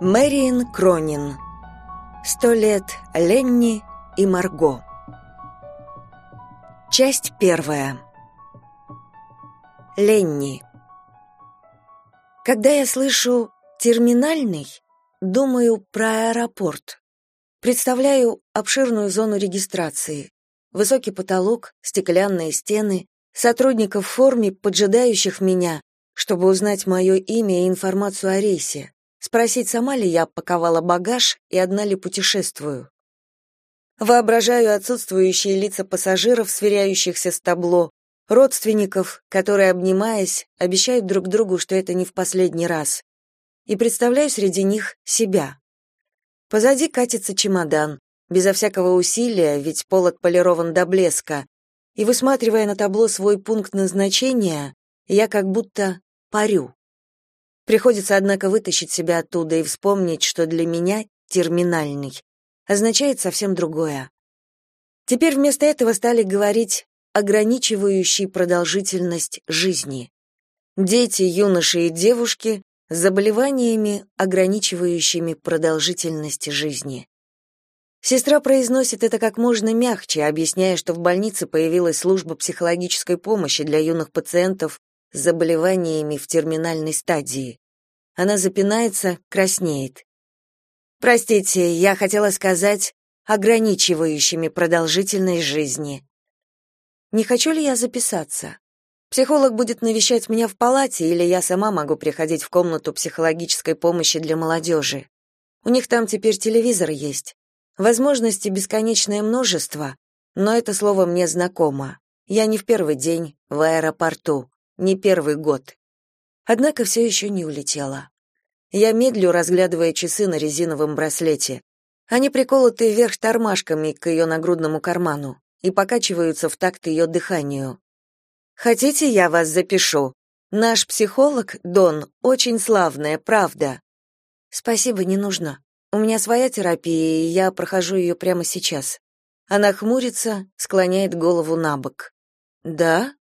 Мэриэн Кронин. «Сто лет Ленни и Марго». Часть первая. Ленни. Когда я слышу «терминальный», думаю про аэропорт. Представляю обширную зону регистрации. Высокий потолок, стеклянные стены, сотрудников в форме, поджидающих меня, чтобы узнать мое имя и информацию о рейсе. Спросить, сама ли я паковала багаж и одна ли путешествую. Воображаю отсутствующие лица пассажиров, сверяющихся с табло, родственников, которые, обнимаясь, обещают друг другу, что это не в последний раз. И представляю среди них себя. Позади катится чемодан, безо всякого усилия, ведь пол отполирован до блеска. И высматривая на табло свой пункт назначения, я как будто парю. Приходится, однако, вытащить себя оттуда и вспомнить, что для меня терминальный означает совсем другое. Теперь вместо этого стали говорить ограничивающий продолжительность жизни. Дети, юноши и девушки с заболеваниями, ограничивающими продолжительность жизни. Сестра произносит это как можно мягче, объясняя, что в больнице появилась служба психологической помощи для юных пациентов с заболеваниями в терминальной стадии. Она запинается, краснеет. Простите, я хотела сказать ограничивающими продолжительной жизни. Не хочу ли я записаться? Психолог будет навещать меня в палате, или я сама могу приходить в комнату психологической помощи для молодежи. У них там теперь телевизор есть. Возможностей бесконечное множество, но это слово мне знакомо. Я не в первый день в аэропорту не первый год. Однако все еще не улетела. Я медлю, разглядывая часы на резиновом браслете. Они приколоты вверх тормашками к ее нагрудному карману и покачиваются в такт ее дыханию. «Хотите, я вас запишу? Наш психолог, Дон, очень славная, правда». «Спасибо, не нужно. У меня своя терапия, и я прохожу ее прямо сейчас». Она хмурится, склоняет голову на бок. «Да?